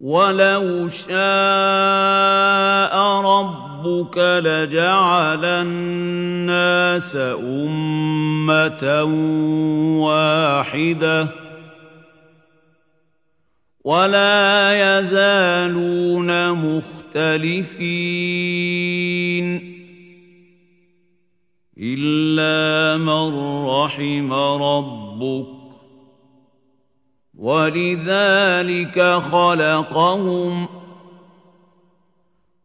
وَلَوْ شَاءَ رَبُّكَ لَجَعَلَ النَّاسَ أُمَّةً وَاحِدَةً وَلَا يَزَالُونَ مُخْتَلِفِينَ إِلَّا مَن رَّحِمَ رَبُّكَ وَلِذَلِكَ خَلَقَهُمْ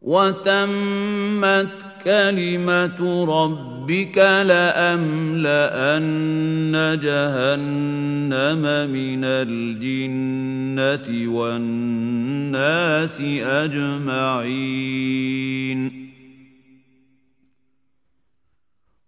وَتَمَّتْ كَلِمَةُ رَبِّكَ لَأَمْلَأَنَّ جَهَنَّمَ مِنَ الْجِنَّةِ وَالنَّاسِ أَجْمَعِينَ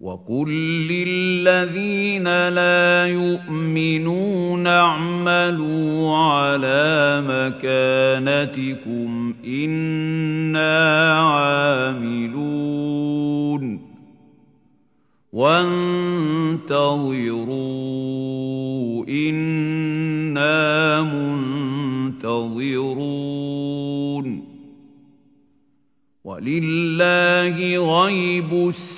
وَقُل لِّلَّذِينَ لَا يُؤْمِنُونَ اعْمَلُوا عَلَىٰ مَكَانَتِكُمْ إِنَّا عَامِلُونَ وَانتَظِرُوا إِنَّا مُنتَظِرُونَ وَلِلَّهِ غَيْبُ السَّمَاوَاتِ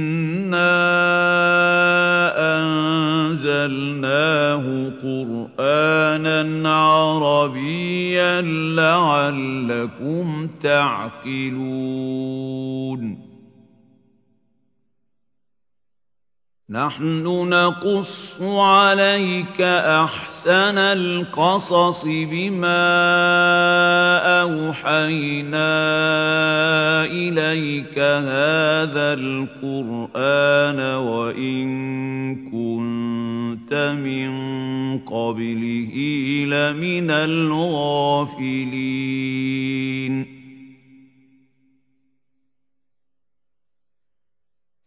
عَرَبِيًّا لَّعَلَّكُمْ تَعْقِلُونَ. نَحْنُ نَقُصُّ عَلَيْكَ أَحْسَنَ الْقَصَصِ بِمَا أَوْحَيْنَا إِلَيْكَ هَٰذَا الْقُرْآنَ وَإِن كُنتَ مِن قَبْلِهِ لَمِنَ الْغَافِلِينَ.